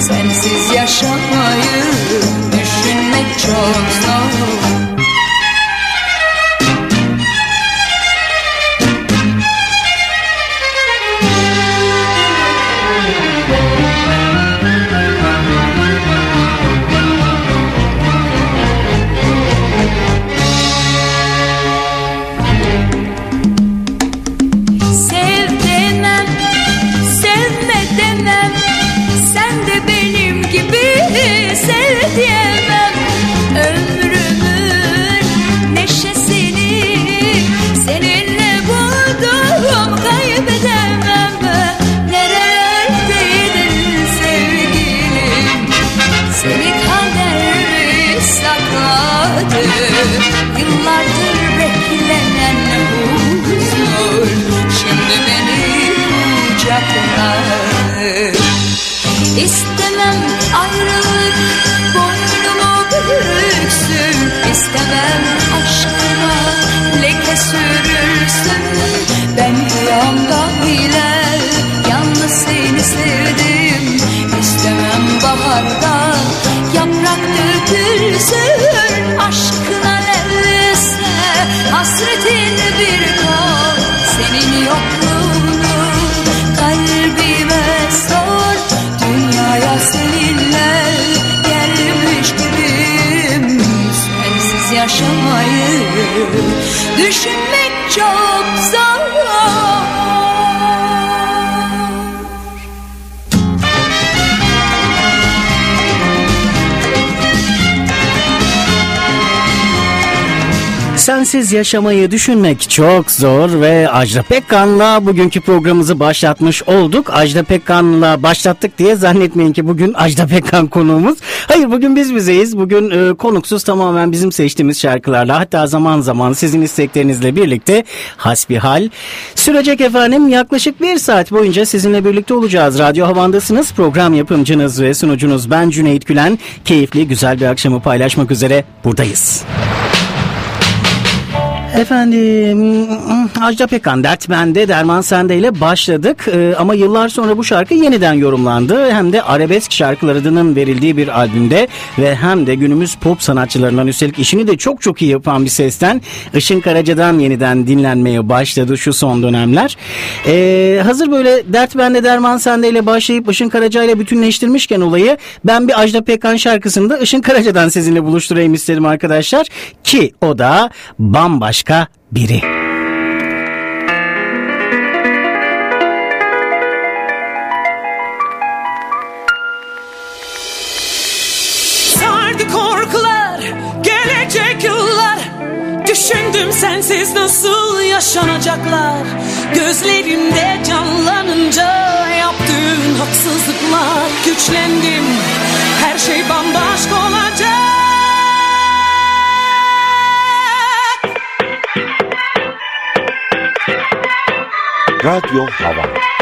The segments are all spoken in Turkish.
Sensiz yaşamayı düşünmek çok zor ve Ajda Pekkan'la bugünkü programımızı başlatmış olduk. Ajda Pekkan'la başlattık diye zannetmeyin ki bugün Ajda Pekkan konuğumuz. Hayır bugün biz bizeyiz. Bugün e, konuksuz tamamen bizim seçtiğimiz şarkılarla hatta zaman zaman sizin isteklerinizle birlikte hasbihal sürecek efendim. Yaklaşık bir saat boyunca sizinle birlikte olacağız. Radyo Havan'dasınız. Program yapımcınız ve sunucunuz ben Cüneyt Gülen. Keyifli güzel bir akşamı paylaşmak üzere buradayız. Efendim Ajda Pekan Dert Bende Derman Sende ile başladık ee, ama yıllar sonra bu şarkı yeniden yorumlandı. Hem de arabesk şarkılar adının verildiği bir albümde ve hem de günümüz pop sanatçılarından üstelik işini de çok çok iyi yapan bir sesten Işın Karaca'dan yeniden dinlenmeye başladı şu son dönemler. Ee, hazır böyle Dert Bende Derman Sende ile başlayıp Işın Karaca ile bütünleştirmişken olayı ben bir Ajda Pekan şarkısını da Işın Karaca'dan sizinle buluşturayım istedim arkadaşlar ki o da bambaşka başka biri. Düşündüm sensiz nasıl yaşanacaklar. Gözlerimde canlanınca yaptığın haksızlıklar. Güçlendim her şey bambaşka olacak Radyo Hava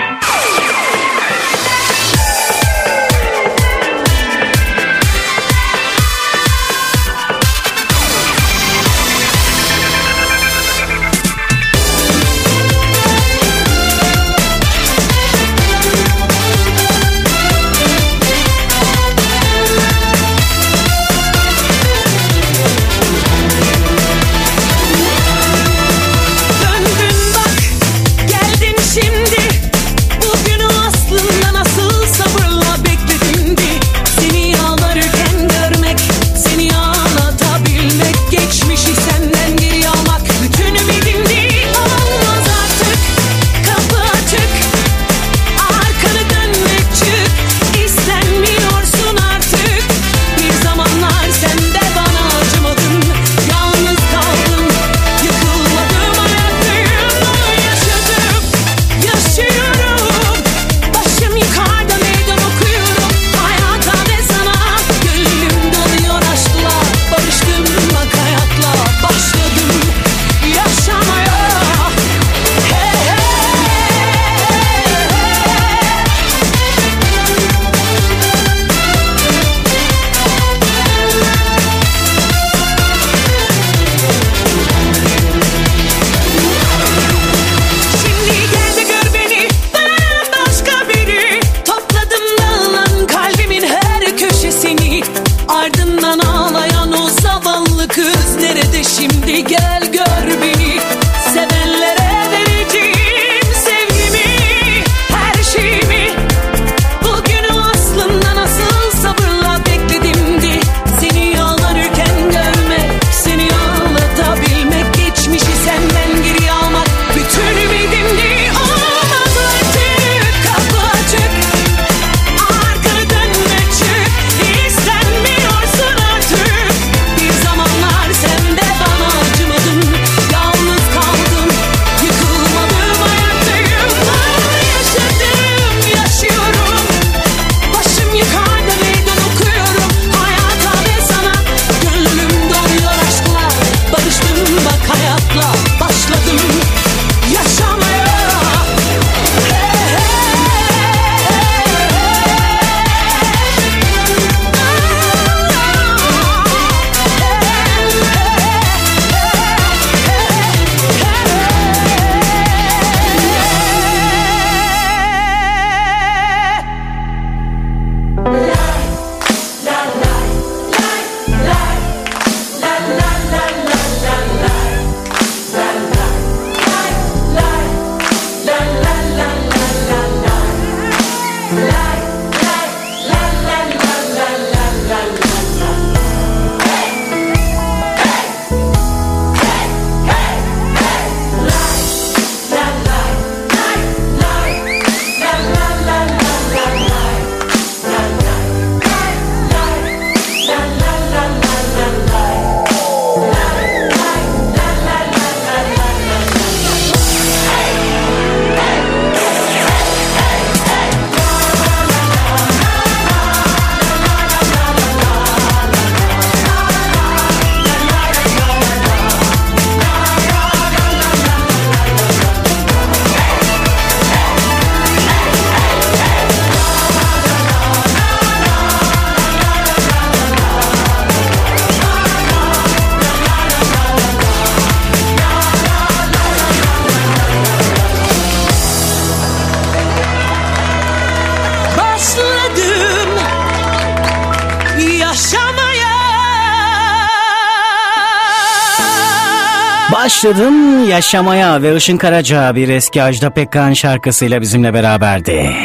Başladım yaşamaya ve Işın Karaca bir eski Ajda Pekkan şarkısıyla bizimle beraberdi.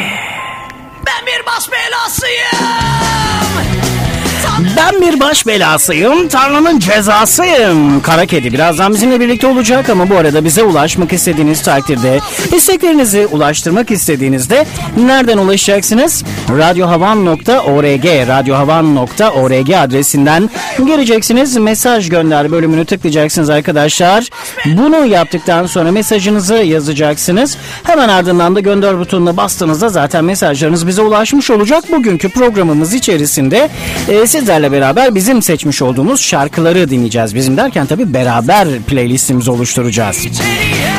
Ben bir baş belasıyım. Ben bir baş belasıyım, Tanrı'nın cezasıyım. Kara Kedi birazdan bizimle birlikte olacak ama bu arada bize ulaşmak istediğiniz takdirde, isteklerinizi ulaştırmak istediğinizde nereden ulaşacaksınız? radyohavan.org, radyohavan.org adresinden gireceksiniz. Mesaj gönder bölümünü tıklayacaksınız arkadaşlar. Bunu yaptıktan sonra mesajınızı yazacaksınız. Hemen ardından da gönder butonuna bastığınızda zaten mesajlarınız bize ulaşmış olacak. Bugünkü programımız içerisinde e, sizlerle beraber bizim seçmiş olduğumuz şarkıları dinleyeceğiz. Bizim derken tabi beraber playlistimizi oluşturacağız.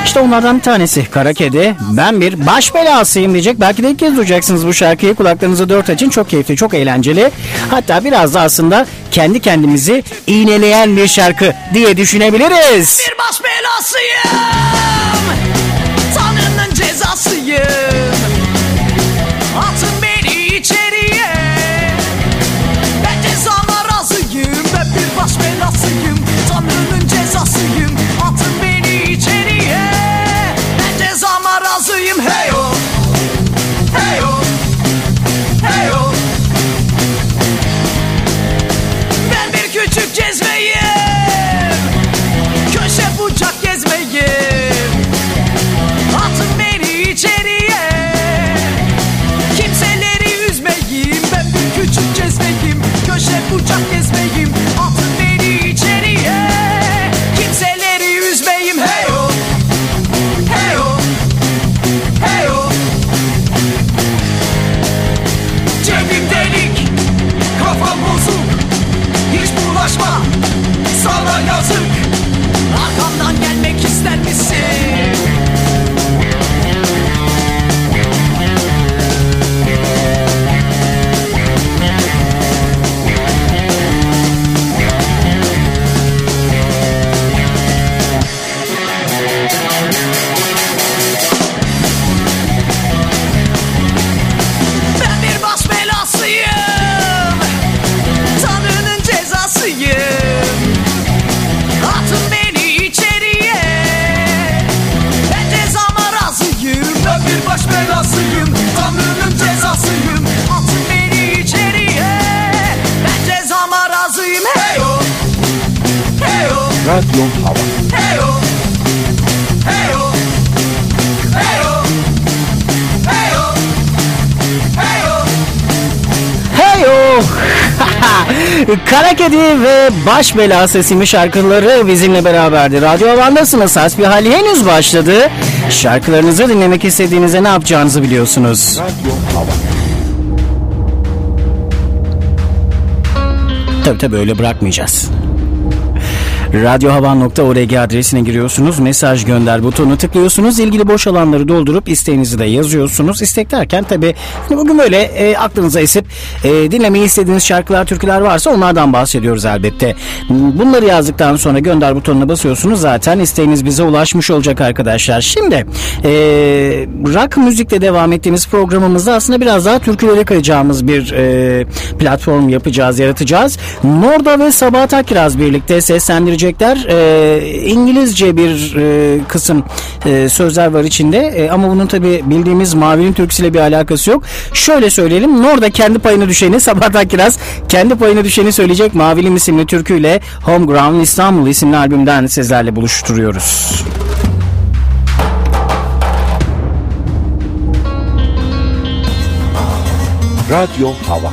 İşte onlardan bir tanesi Kara Kedi. Ben bir baş belasıyım diyecek. Belki de ilk kez duyacaksınız bu şarkıyı. Kulaklarınızı dört açın. Çok keyifli, çok eğlenceli. Hatta biraz da aslında kendi kendimizi iğneleyen bir şarkı diye düşünebiliriz. Bir baş belasıyım Tanrı'nın cezasıyım Baş Belası isimli şarkıları bizimle beraberdi. Radyo Havan'dasınız. Hasbihal henüz başladı. Şarkılarınızı dinlemek istediğinizde ne yapacağınızı biliyorsunuz. Radyo Hava Tabi tabi öyle bırakmayacağız. radyohavan.org adresine giriyorsunuz. Mesaj gönder butonuna tıklıyorsunuz. İlgili boş alanları doldurup isteğinizi de yazıyorsunuz. İstek derken tabi bugün böyle e, aklınıza esip e, dinlemeyi istediğiniz şarkılar, türküler varsa onlardan bahsediyoruz elbette. Bunları yazdıktan sonra gönder butonuna basıyorsunuz. Zaten isteğiniz bize ulaşmış olacak arkadaşlar. Şimdi e, rock müzikle devam ettiğimiz programımızda aslında biraz daha türkülere kayacağımız bir e, platform yapacağız, yaratacağız. Norda ve Sabahat Akkiraz birlikte seslendirecekler. E, İngilizce bir e, kısım e, sözler var içinde E, ama bunun tabi bildiğimiz Mavi'nin türküsüyle bir alakası yok. Şöyle söyleyelim. Norda kendi payını düşeni, Sabahat Akkiraz kendi payını düşeni söyleyecek Mavilim isimli türküyle Homegrown İstanbul isimli albümden sizlerle buluşturuyoruz. Radyo Hava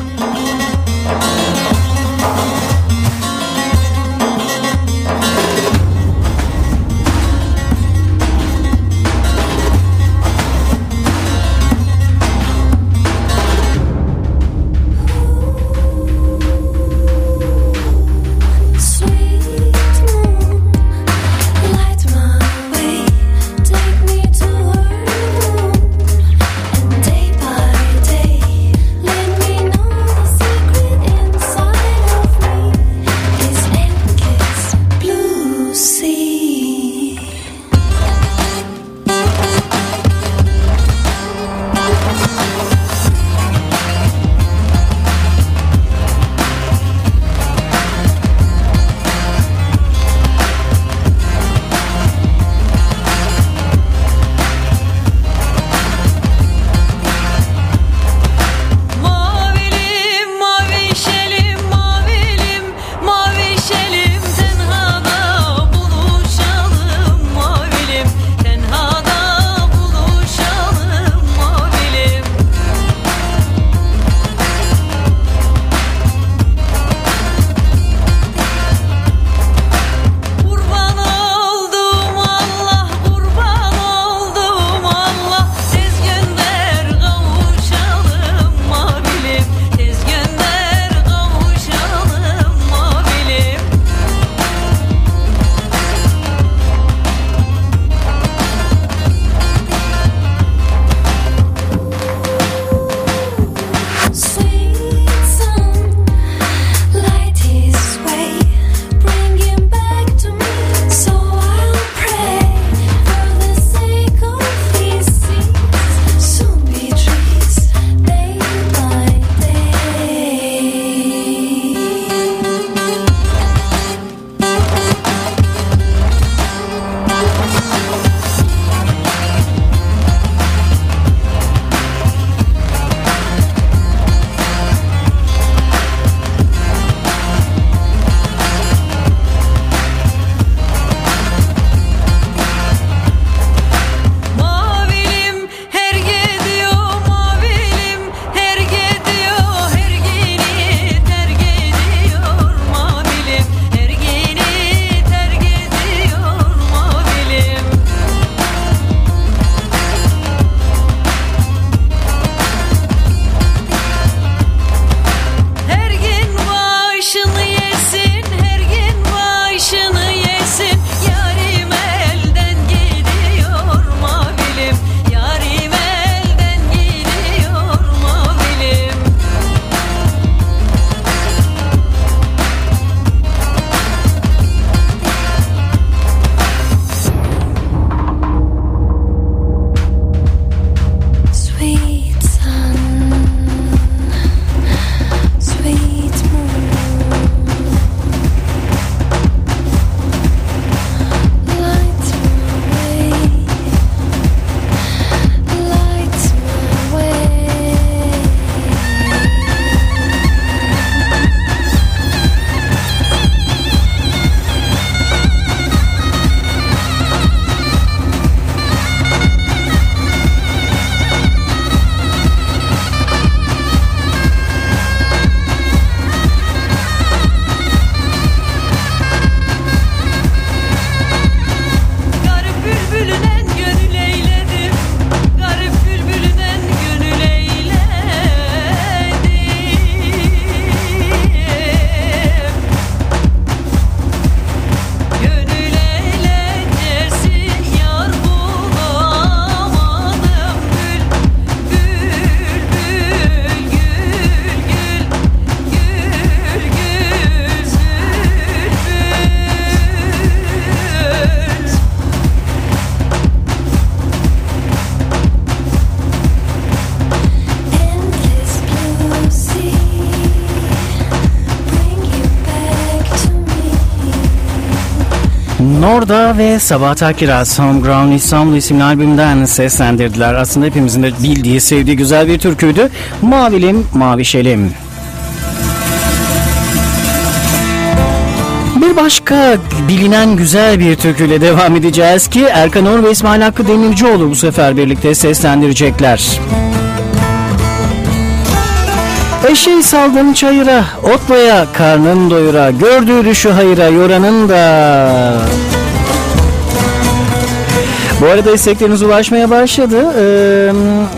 Norda ve Sabah Akiraz Homegrown İstanbul isimli albümden seslendirdiler. Aslında hepimizin de bildiği, sevdiği güzel bir türküydü. Mavilim, Mavişelim. Bir başka bilinen güzel bir türküyle devam edeceğiz ki Erkan Or ve İsmail Hakkı Demircioğlu bu sefer birlikte seslendirecekler. Eşeği saldın çayıra, otlaya, karnın doyura, gördüğü düşü hayıra, yoranın da... Bu arada istekleriniz ulaşmaya başladı. Ee,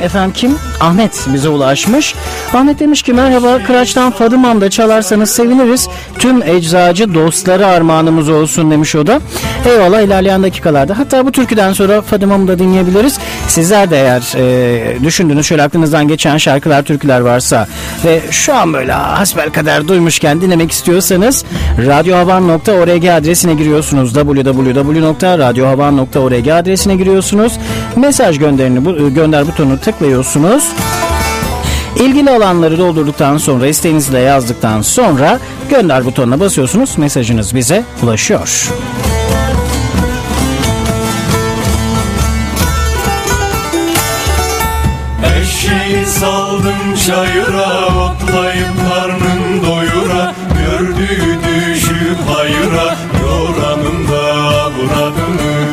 efendim kim? Ahmet bize ulaşmış. Ahmet demiş ki merhaba Kıraç'tan Fadımam da çalarsanız seviniriz. Tüm eczacı dostları armağanımız olsun demiş o da. Eyvallah ilerleyen dakikalarda. Hatta bu türküden sonra Fadımam'ı da dinleyebiliriz. Sizler de eğer e, düşündüğünüz şöyle aklınızdan geçen şarkılar, türküler varsa ve şu an böyle hasbel kadar duymuşken dinlemek istiyorsanız radyohavan.org adresine giriyorsunuz. www.radyohavan.org adresine giriyorsunuz. Mesaj gönderini bu, gönder butonunu tıklıyorsunuz. İlgili alanları doldurduktan sonra isteğinizle yazdıktan sonra gönder butonuna basıyorsunuz. Mesajınız bize ulaşıyor. Eşeği saldım çayıra Otlayıp karnın doyura Gördüğü düşü hayıra Yoranın da avradını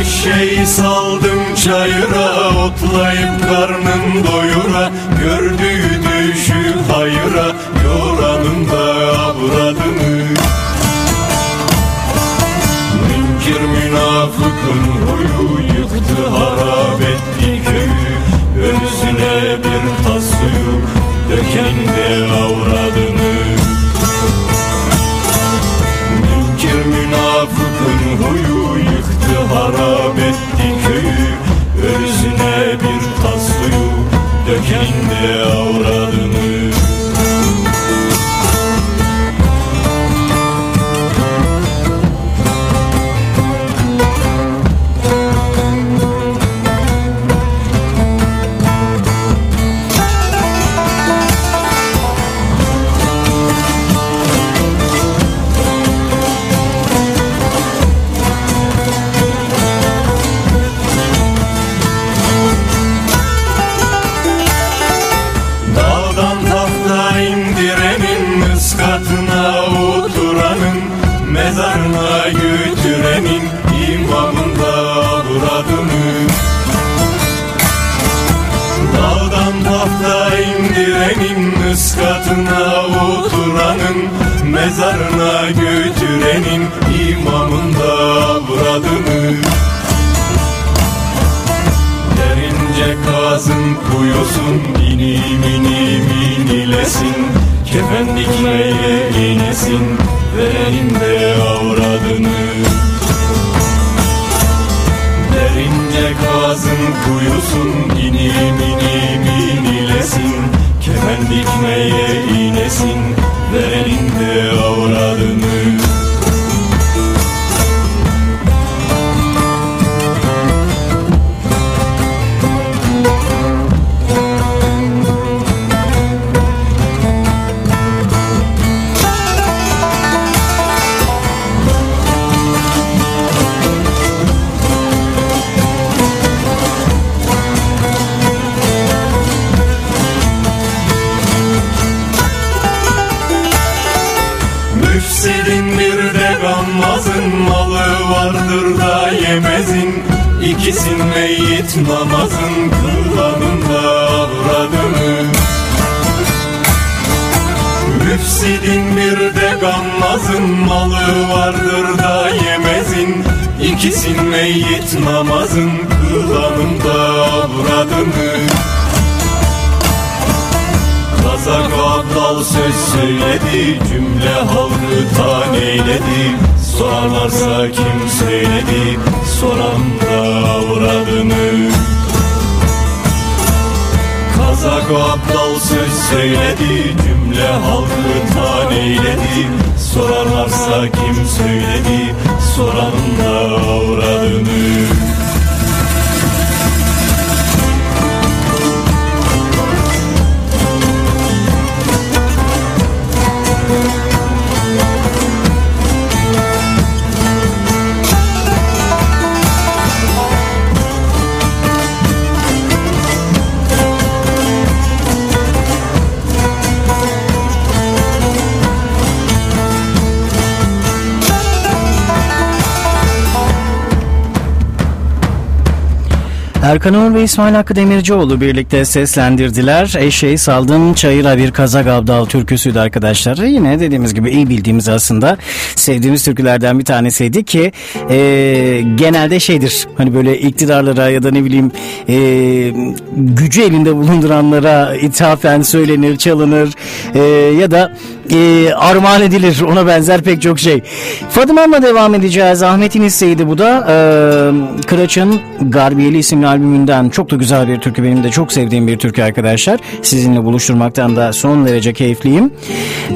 Eşeği saldım çayıra Otlayıp karnın doyura Gördüğü düşü hayıra Yoranın da avradını. Münkir münafıkın huyu yıktı harap etti köyü Özüne bir söz söyledi Cümle halkı taneyledi Sorarlarsa kim söyledi Soran da avradını Kazak abdal söz söyledi Cümle halkı taneyledi Sorarlarsa kim söyledi Soran da avradını Erkan Uğur ve İsmail Hakkı Demircioğlu birlikte seslendirdiler. Eşeği saldım çayıra bir kazak abdal türküsüydü arkadaşlar. Yine dediğimiz gibi iyi bildiğimiz aslında sevdiğimiz türkülerden bir tanesiydi ki e, genelde şeydir hani böyle iktidarlara ya da ne bileyim e, gücü elinde bulunduranlara ithafen söylenir, çalınır e, ya da e, armağan edilir. Ona benzer pek çok şey. Fadımam'la devam edeceğiz. Ahmet'in isteğiydi bu da. E, Kıraç'ın Garbiyeli isimli albümünden çok da güzel bir türkü. Benim de çok sevdiğim bir türkü arkadaşlar. Sizinle buluşturmaktan da son derece keyifliyim.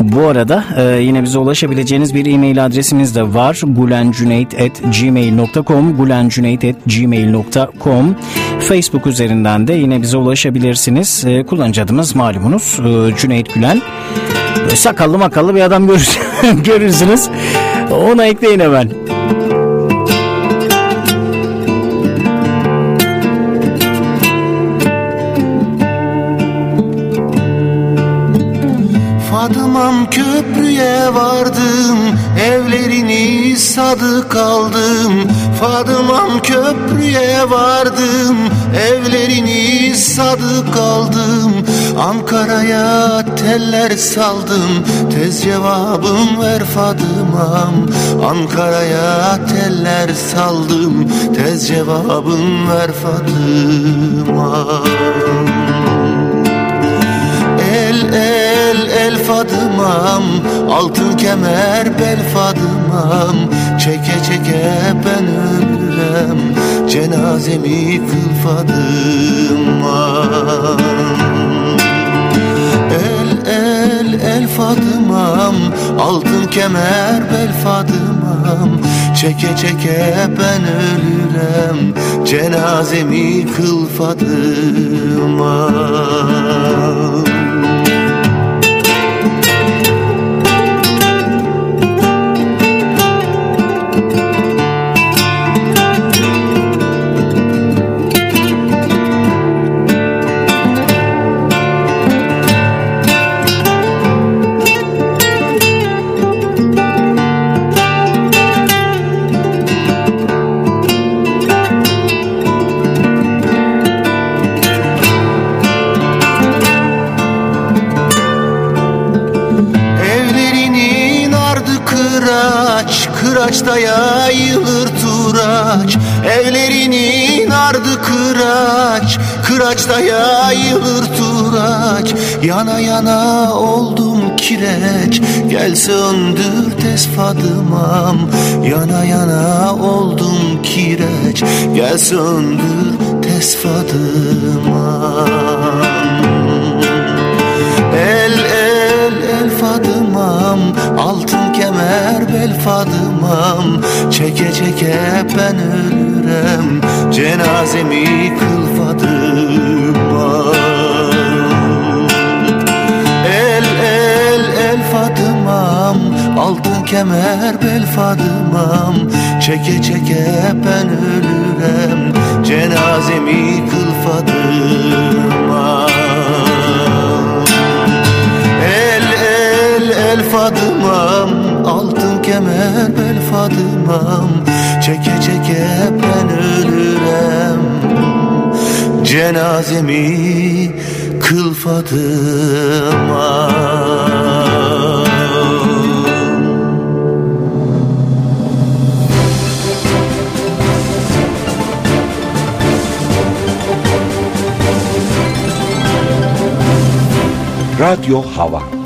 Bu arada e, yine bize ulaşabileceğiniz bir e-mail adresimiz de var. gulencüneyt.gmail.com gulencüneyt.gmail.com Facebook üzerinden de yine bize ulaşabilirsiniz. E, kullanıcı adımız malumunuz e, Cüneyt Gülen. E, sakallı makallı bir adam görür, görürsünüz. Ona ekleyin hemen. Fadımam köprüye vardım Evlerini sadık aldım Fadımam köprüye vardım Evlerini sadık aldım Ankara'ya teller saldım Tez cevabım ver Fadımam. Ankara'ya teller saldım Tez cevabım ver Fadımam. El el el Fadımam Altın kemer bel Fadımam Çeke çeke ben ölürüm Cenazemi kıl Fadımam El el el Fadımam Altın kemer bel Fadımam Çeke çeke ben ölürüm Cenazemi kıl Fadımam Kıraçta yayılır turaç Evlerinin ardı kıraç Kıraçta yayılır turaç. Yana yana oldum kireç Gel söndür tez Fadımam Yana yana oldum kireç Gel söndür tez Kemer bel Fadımam Çeke çeke ben ölürüm. Cenazemi kıl Fadımam El el el Fadımam Altın kemer bel Fadımam. Çeke çeke ben ölürüm Cenazemi kıl Fadımam El kemer bel Fadımam. Çeke çeke ben ölürüm. Cenazemi kıl Fadımam Radyo Hava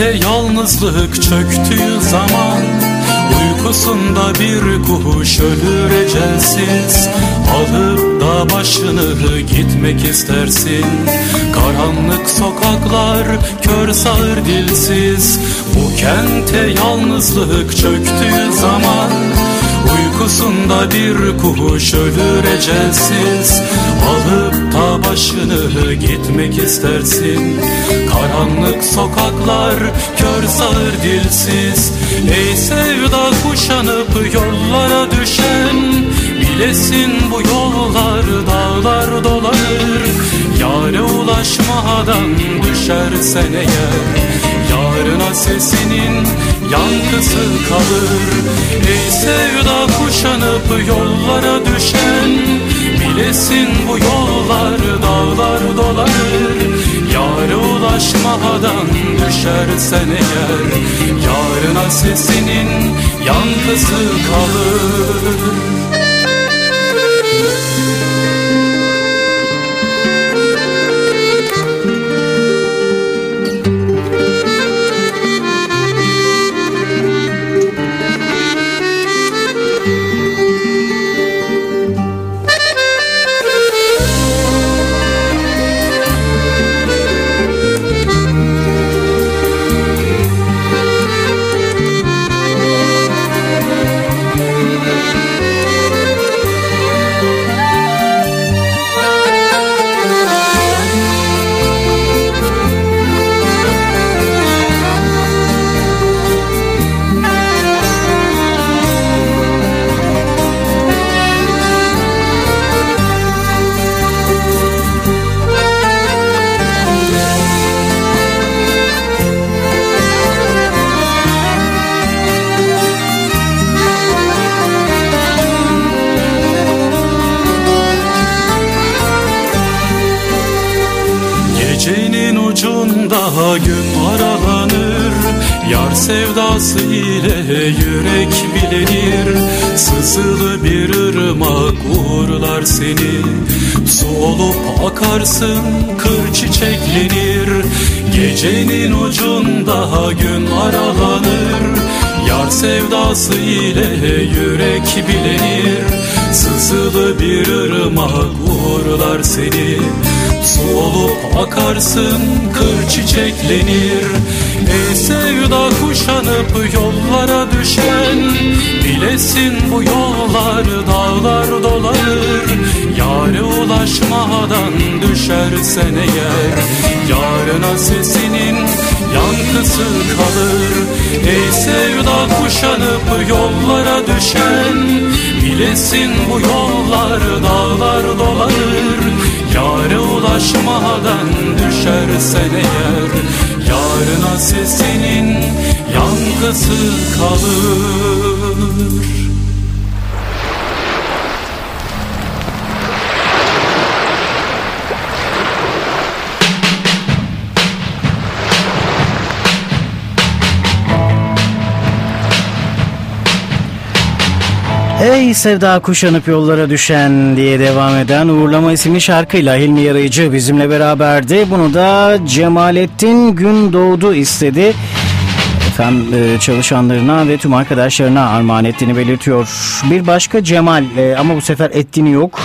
kente yalnızlık çöktüğü zaman Uykusunda bir kuş ölür ecelsiz. Alıp da başını gitmek istersin. Karanlık sokaklar kör sağır dilsiz. Bu kente yalnızlık çöktüğü zaman Uykusunda bir kuş ölür ecelsiz. Alıp da başını gitmek istersin. Karanlık sokaklar kör sağır dilsiz. Ey sevda kuşanıp yollara düşen Bilesin bu yollar dağlar dolanır Yâre ulaşmadan düşersen eğer Yarına sesinin yankısı kalır. Ey sevda kuşanıp yollara düşen Bilesin bu yollar dağlar dolanır Yâre ulaşmadan düşersen eğer Yarına sesinin yankısı kalır olup akarsın kır çiçeklenir. Gecenin ucunda gün aralanır. Yar sevdası ile yürek bilenir. Sızılı bir ırmak uğurlar seni. Su olup akarsın kır çiçeklenir. Ey sevda kuşanıp yollara düşen Bilesin bu yollar dağlar dolanır Yâre ulaşmadan düşersen eğer Yarına sesinin yankısı kalır. Ey sevda kuşanıp yollara düşen Bilesin bu yollar dağlar dolanır. Yâre ulaşmadan düşersen eğer Yarına sesinin yankısı kalır Ey sevda kuşanıp yollara düşen diye devam eden Uğurlama isimli şarkıyla Hilmi Yarayıcı bizimle beraberdi. Bunu da Cemalettin Gündoğdu istedi. Efendim e, çalışanlarına ve tüm arkadaşlarına armağan ettiğini belirtiyor. Bir başka Cemal e, ama bu sefer ettiğini yok.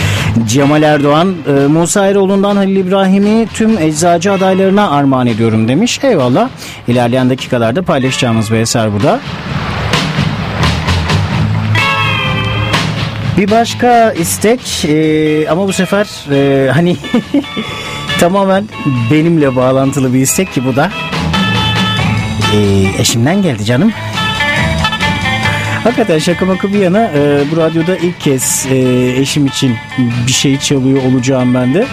Cemal Erdoğan, e, Musa Eroğlu'ndan Halil İbrahim'i tüm eczacı adaylarına armağan ediyorum demiş. Eyvallah. İlerleyen dakikalarda paylaşacağımız bir eser bu da. Bir başka istek e, ama bu sefer e, hani tamamen benimle bağlantılı bir istek ki bu da e, eşimden geldi canım. Hakikaten şaka maka bir yana e, bu radyoda ilk kez e, eşim için bir şey çalıyor olacağım ben de.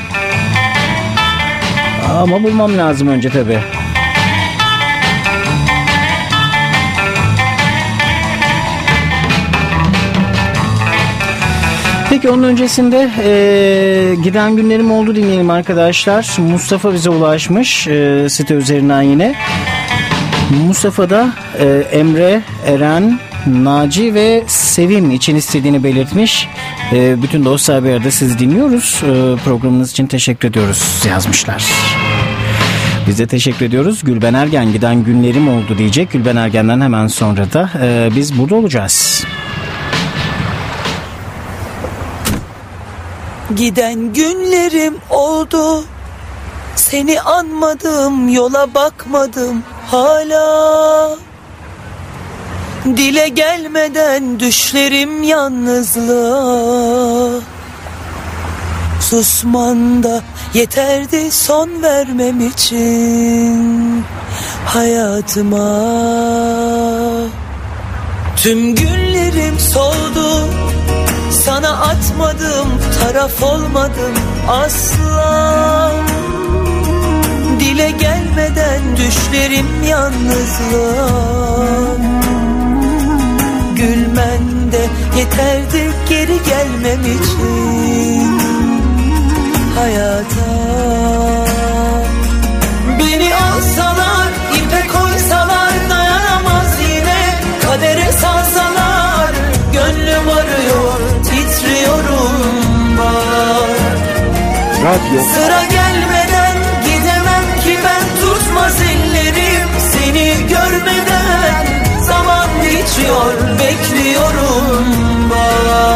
Ama bulmam lazım önce tabii. Peki onun öncesinde e, giden günlerim oldu dinleyelim arkadaşlar. Mustafa bize ulaşmış e, site üzerinden yine. Mustafa da e, Emre, Eren, Naci ve Sevim için istediğini belirtmiş. E, bütün dostlar bir arada sizi dinliyoruz. E, programınız için teşekkür ediyoruz yazmışlar. Biz de teşekkür ediyoruz. Gülben Ergen giden günlerim oldu diyecek. Gülben Ergen'den hemen sonra da e, biz burada olacağız. Giden günlerim oldu. Seni anmadım yola bakmadım hala. Dile gelmeden düşlerim yalnızlığa. Susman da yeterdi son vermem için Hayatıma. Tüm günlerim soldu sana atmadım, taraf olmadım asla. Dile gelmeden düşlerim yalnızlığa. Gülmen de yeterdi geri gelmem için. Hayata. Beni alsalar, Radyo. Sıra gelmeden gidemem ki ben. Tutmaz ellerim Seni görmeden. Zaman geçiyor, bekliyorum. Bak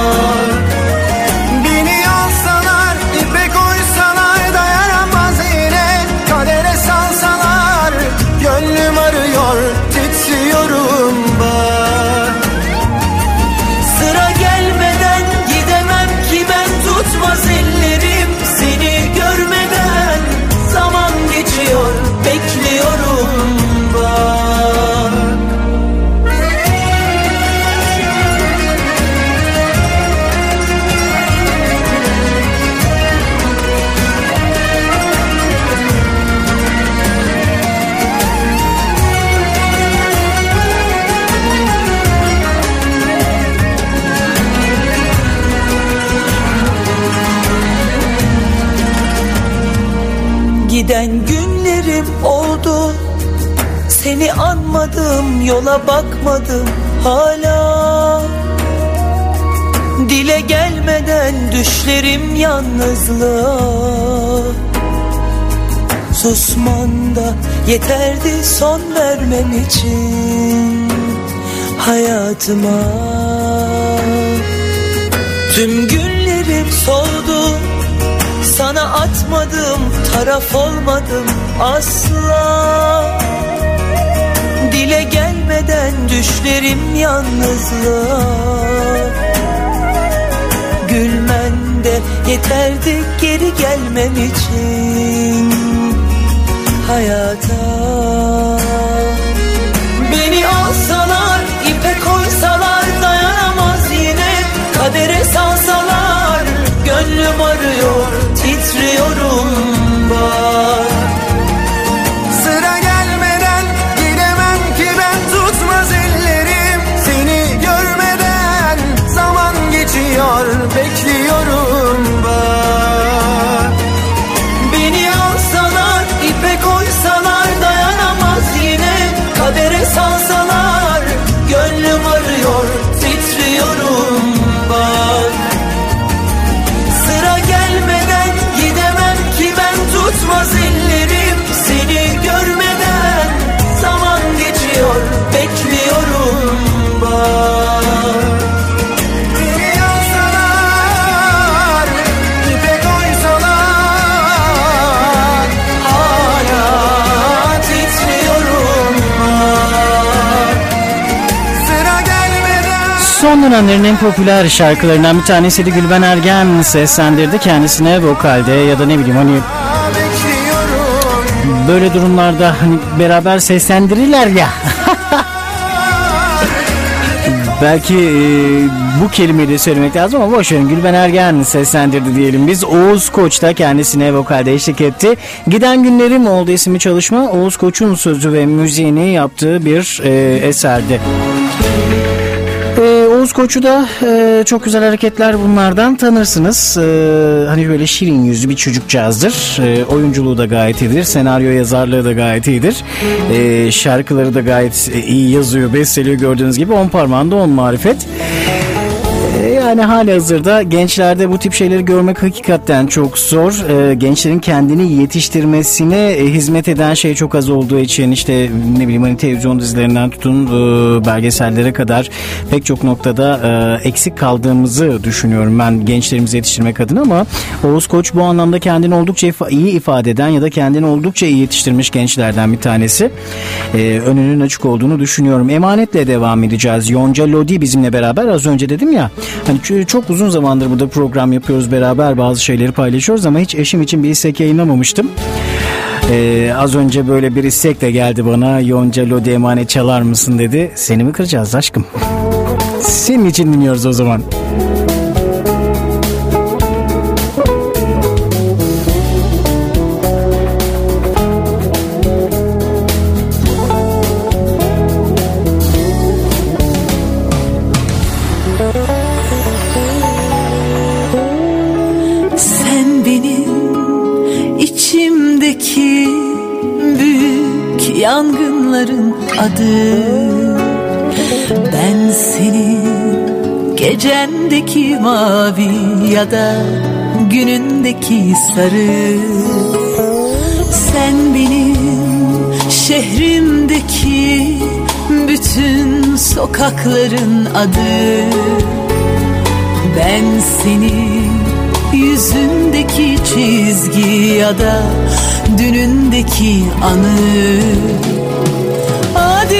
günlerim oldu. Seni anmadım yola bakmadım hala. Dile gelmeden düşlerim yalnızlığa. Susman da yeterdi son vermem için Hayatıma. Tüm günlerim soldu sana atmadım, taraf olmadım asla Dile gelmeden düşlerim yalnızlığa. Gülmen de yeterdi geri gelmem için Hayata. Beni alsalar, ipe koysalar dayanamaz yine. Kadere salsalar, gönlüm arıyor, titriyorum bak Son dönemlerin en popüler şarkılarından bir tanesiydi Gülben Ergen seslendirdi kendisine vokalde ya da ne bileyim hani böyle durumlarda hani beraber seslendirirler ya. Belki e, bu kelimeyi de söylemek lazım ama boş verin. Gülben Ergen seslendirdi diyelim biz. Oğuz Koç da kendisine vokalde eşlik etti. Giden Günlerim oldu isimli çalışma Oğuz Koç'un sözü ve müziğini yaptığı bir e, eserdi. Ee, Oğuz Koç'u da e, çok güzel hareketler bunlardan tanırsınız. Ee, hani böyle şirin yüzlü bir çocukcağızdır. Ee, oyunculuğu da gayet iyidir. Senaryo yazarlığı da gayet iyidir. Ee, şarkıları da gayet e, iyi yazıyor, besteliyor gördüğünüz gibi. On parmağında on marifet. Yani hali hazırda gençlerde bu tip şeyleri görmek hakikaten çok zor. Ee, gençlerin kendini yetiştirmesine e, hizmet eden şey çok az olduğu için işte ne bileyim hani televizyon dizilerinden tutun e, belgesellere kadar pek çok noktada e, eksik kaldığımızı düşünüyorum ben gençlerimizi yetiştirmek adına ama Oğuz Koç bu anlamda kendini oldukça iyi ifade eden ya da kendini oldukça iyi yetiştirmiş gençlerden bir tanesi. Önünün açık olduğunu düşünüyorum. Emanetle devam edeceğiz. Yonca Lodi bizimle beraber az önce dedim ya hani ç- çok uzun zamandır burada program yapıyoruz beraber bazı şeyleri paylaşıyoruz ama hiç eşim için bir istek yayınlamamıştım. Ee, az önce böyle bir istek de geldi bana. Yonca Lodi emanet çalar mısın dedi. Seni mi kıracağız aşkım? Senin için dinliyoruz o zaman. Adı. Ben senin gecendeki mavi ya da günündeki sarı. Sen benim şehrimdeki bütün sokakların adı. Ben senin yüzündeki çizgi ya da dünündeki anı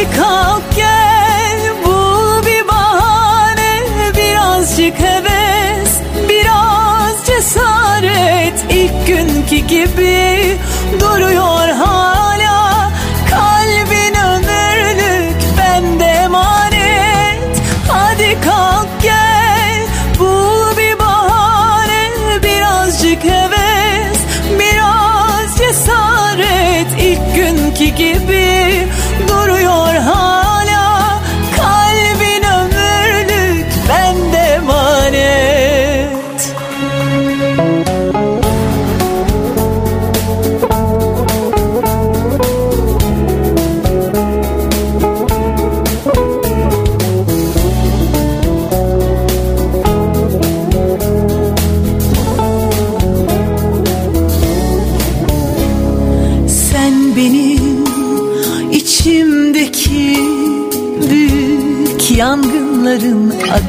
Hadi kalk gel bul bir bahane. Birazcık heves biraz cesaret. İlk günkü gibi duruyor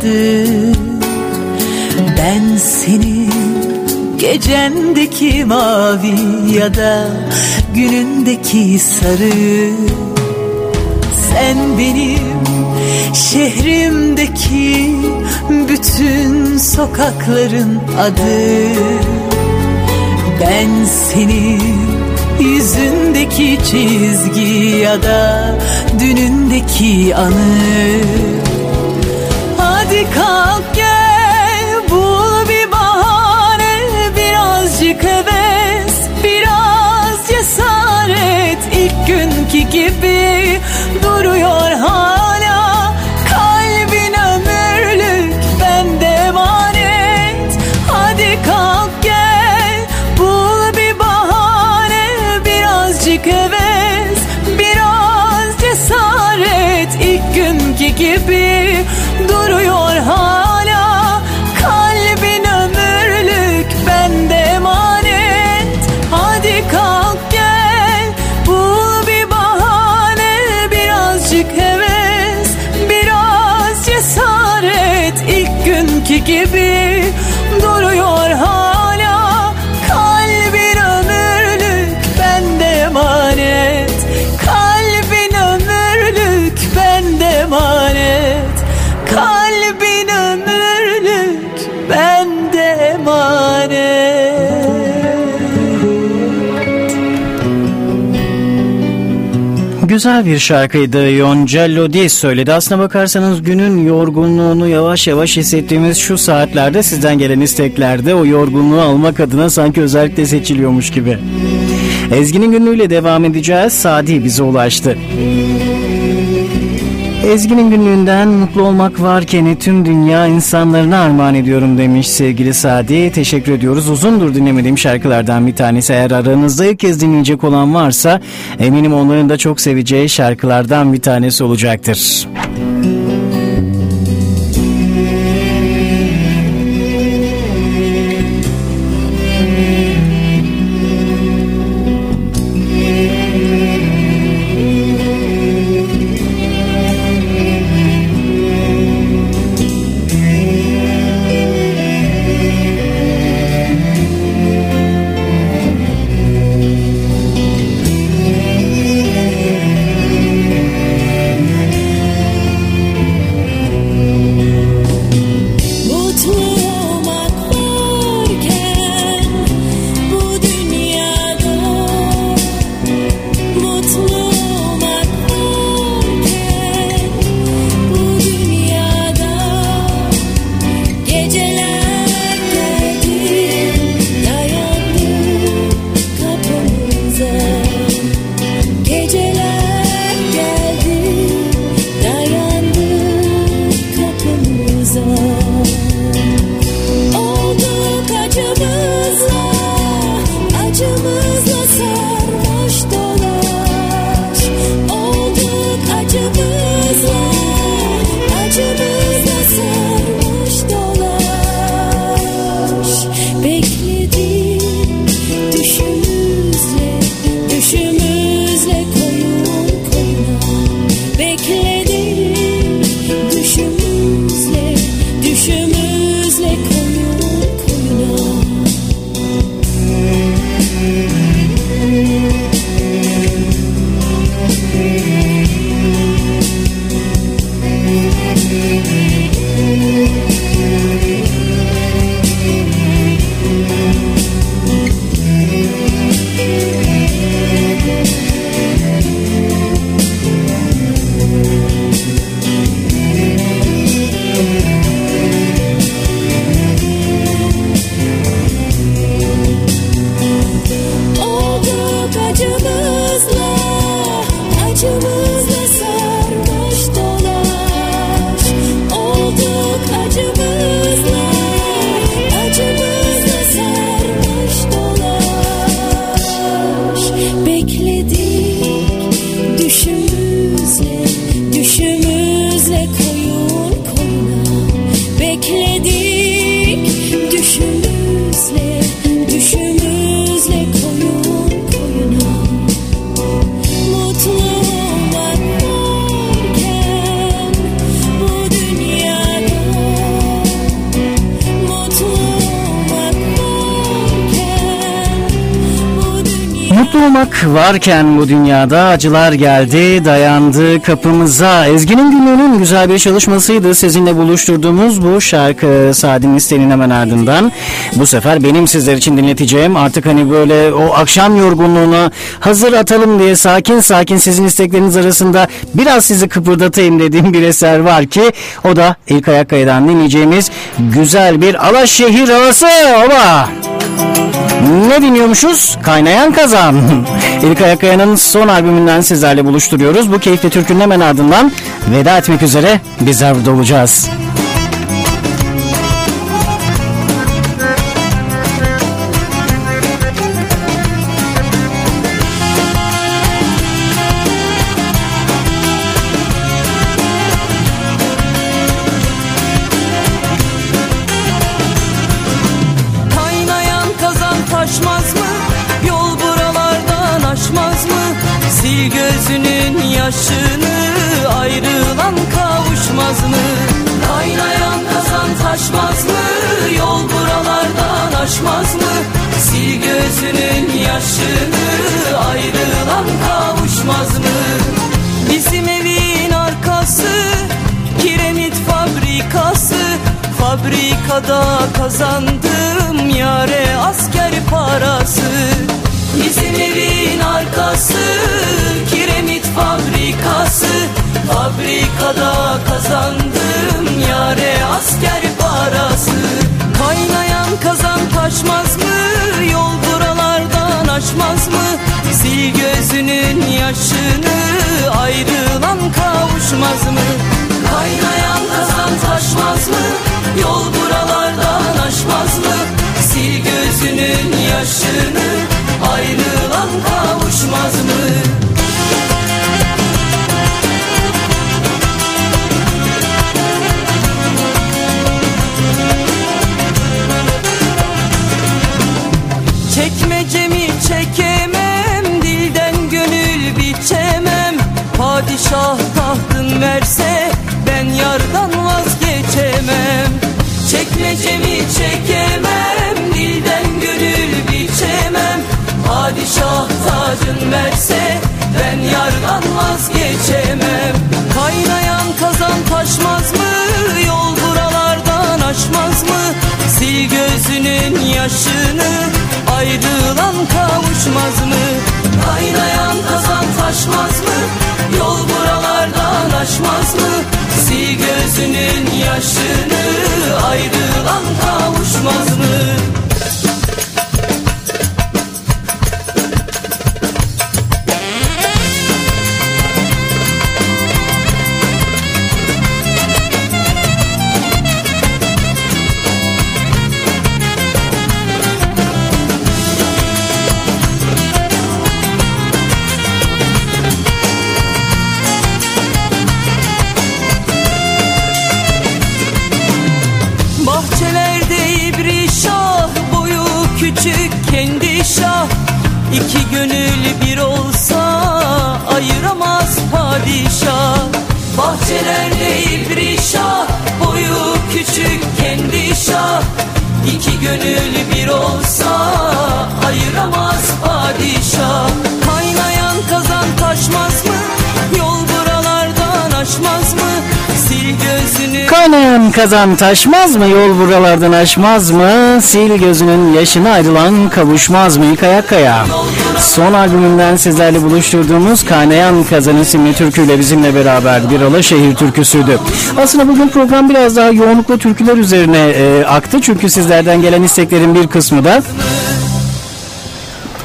adı Ben senin gecendeki mavi ya da günündeki sarı. Sen benim şehrimdeki bütün sokakların adı. Ben senin yüzündeki çizgi ya da dünündeki anı gibi duruyor hala Güzel bir şarkıydı. Yonca Lodi söyledi. Aslına bakarsanız günün yorgunluğunu yavaş yavaş hissettiğimiz şu saatlerde sizden gelen isteklerde o yorgunluğu almak adına sanki özellikle seçiliyormuş gibi. Ezgi'nin günlüğüyle devam edeceğiz. Sadi bize ulaştı. Ezgi'nin günlüğünden mutlu olmak varken tüm dünya insanlarına armağan ediyorum demiş sevgili Sadi. Teşekkür ediyoruz. Uzundur dinlemediğim şarkılardan bir tanesi. Eğer aranızda ilk kez dinleyecek olan varsa eminim onların da çok seveceği şarkılardan bir tanesi olacaktır. Varken bu dünyada acılar geldi, dayandı kapımıza. Ezgi'nin günlüğünün güzel bir çalışmasıydı. Sizinle buluşturduğumuz bu şarkı Sadi'nin isteğinin hemen ardından. Bu sefer benim sizler için dinleteceğim. Artık hani böyle o akşam yorgunluğuna hazır atalım diye sakin sakin sizin istekleriniz arasında biraz sizi kıpırdatayım dediğim bir eser var ki o da İlk Ayakkaya'dan dinleyeceğimiz güzel bir Alaşehir havası. Oba! Ne dinliyormuşuz? Kaynayan Kazan. İlk Ayakkaya'nın son albümünden sizlerle buluşturuyoruz. Bu keyifli türkünün hemen ardından veda etmek üzere bizler burada olacağız. Kazandım yare asker parası Kaynayan kazan taşmaz mı? Yol buralardan aşmaz mı? Sil gözünün yaşını ayrılan kavuşmaz mı? Kaynayan kazan taşmaz mı? Yol buralardan aşmaz mı? Sil gözünün yaşını ayrılan kavuşmaz mı? Çekemem Dilden gönül biçemem. Padişah tahtın verse Ben yardan vazgeçemem. Çekmecemi çekemem Dilden gönül biçemem. Padişah tacın verse Ben yardan vazgeçemem. Kaynayan kazan taşmaz mı Sil gözünün yaşını Ayrılan kavuşmaz mı? Kaynayan kazan taşmaz mı? Yol buralardan aşmaz mı? Sil gözünün yaşını Ayrılan kavuşmaz mı gönül bir olsa ayıramaz padişah Kaynayan kazan taşmaz mı? Yol buralardan aşmaz mı? Sil gözünü Kaynayan kazan taşmaz mı? Yol buralardan aşmaz mı? Sil gözünün yaşına ayrılan kavuşmaz mı? İlk Ayakkaya. Son albümünden sizlerle buluşturduğumuz Kaynayan Kazan isimli türküyle bizimle beraber bir Alaşehir türküsüydü. Aslında bugün program biraz daha yoğunlukla türküler üzerine e, aktı. Çünkü sizlerden gelen isteklerin bir kısmı da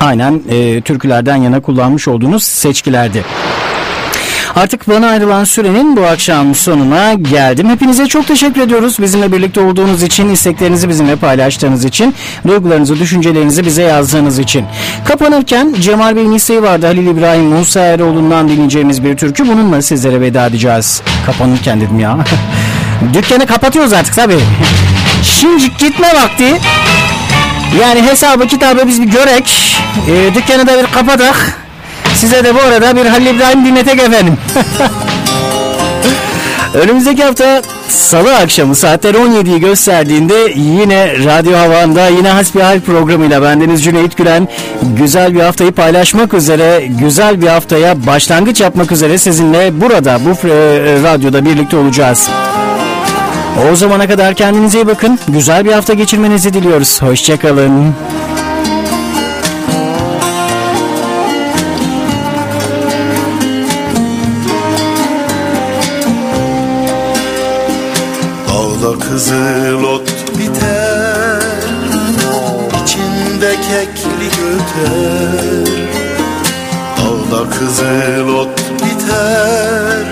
aynen e, türkülerden yana kullanmış olduğunuz seçkilerdi. Artık bana ayrılan sürenin bu akşam sonuna geldim. Hepinize çok teşekkür ediyoruz. Bizimle birlikte olduğunuz için, isteklerinizi bizimle paylaştığınız için, duygularınızı, düşüncelerinizi bize yazdığınız için. Kapanırken Cemal Bey'in isteği vardı. Halil İbrahim Musa Eroğlu'ndan dinleyeceğimiz bir türkü. Bununla sizlere veda edeceğiz. Kapanırken dedim ya. Dükkanı kapatıyoruz artık tabii. Şimdi gitme vakti. Yani hesabı kitabı biz bir görek. E, dükkanı da bir kapatak. Size de bu arada bir Halil İbrahim dinletek efendim. Önümüzdeki hafta salı akşamı saatler 17'yi gösterdiğinde yine Radyo Havan'da yine Hasbihal programıyla bendeniz Cüneyt Gülen güzel bir haftayı paylaşmak üzere güzel bir haftaya başlangıç yapmak üzere sizinle burada bu e, radyoda birlikte olacağız. O zamana kadar kendinize iyi bakın. Güzel bir hafta geçirmenizi diliyoruz. Hoşçakalın. Kızıl ot biter içinde keklik öter Dağda kızıl ot biter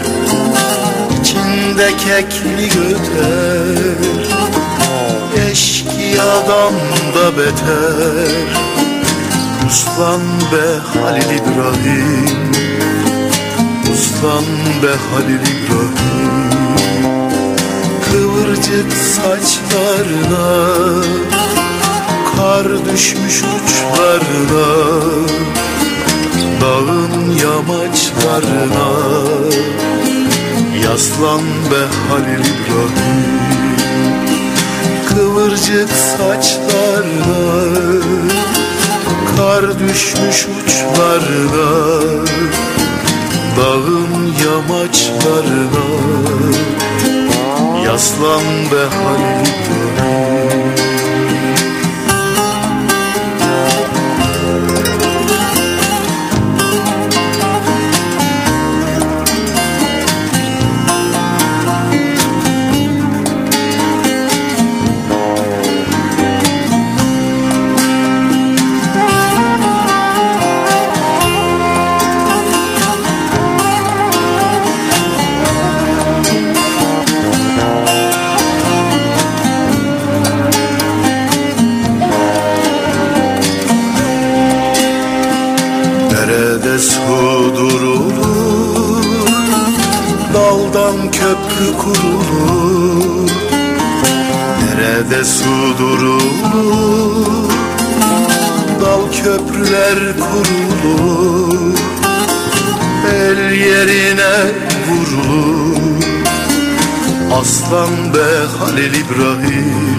içinde keklik öter Eşkıyadan da beter Uslan be Halil İbrahim. Uslan be Halil İbrahim Kıvırcık saçlarına Kar düşmüş uçlarına Dağın yamaçlarına. Yaslan be Halil İbrahim Kıvırcık saçlarına Kar düşmüş uçlarına Dağın yamaçlarına Yaslan be Halil kurulur? Derede su durulur? Dal köprüler kurulur? El yerine vurulur? Aslan be Halil İbrahim.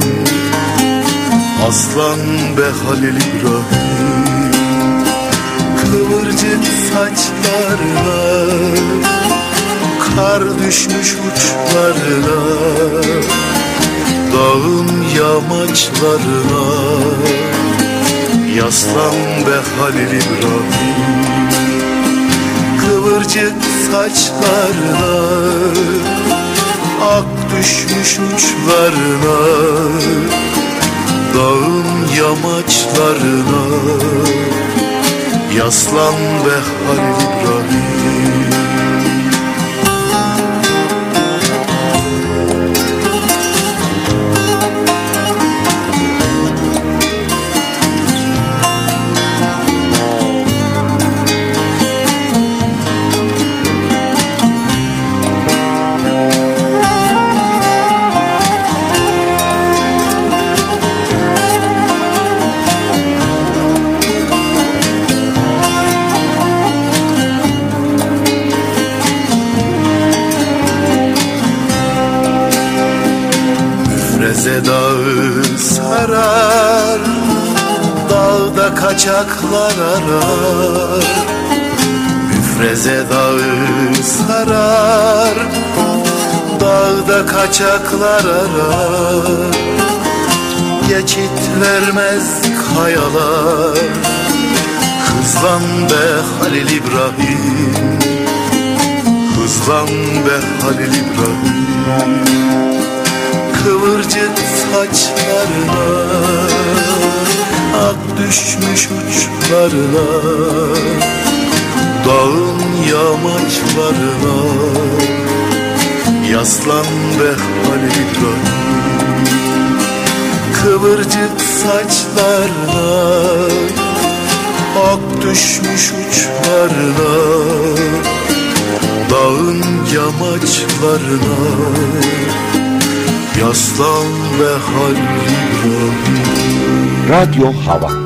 Aslan be Halil İbrahim. Kıvırcık saçlarına Kar düşmüş uçlarına Dağın yamaçlarına. Yaslan be Halil İbrahim Kıvırcık saçlarına. Ak düşmüş uçlarına Dağın yamaçlarına. Yaslan be Halil İbrahim dağı sarar Dağda kaçaklar arar. Geçit vermez kayalar Hızlan be Halil İbrahim. Hızlan be Halil İbrahim. Kıvırcık saçlarına Ak düşmüş uçlarına Dağın yamaçlarına Yaslan be Halil Kıvırcık saçlarına Ak düşmüş uçlarına Dağın yamaçlarına Yaslan ve Halil Radyo Hava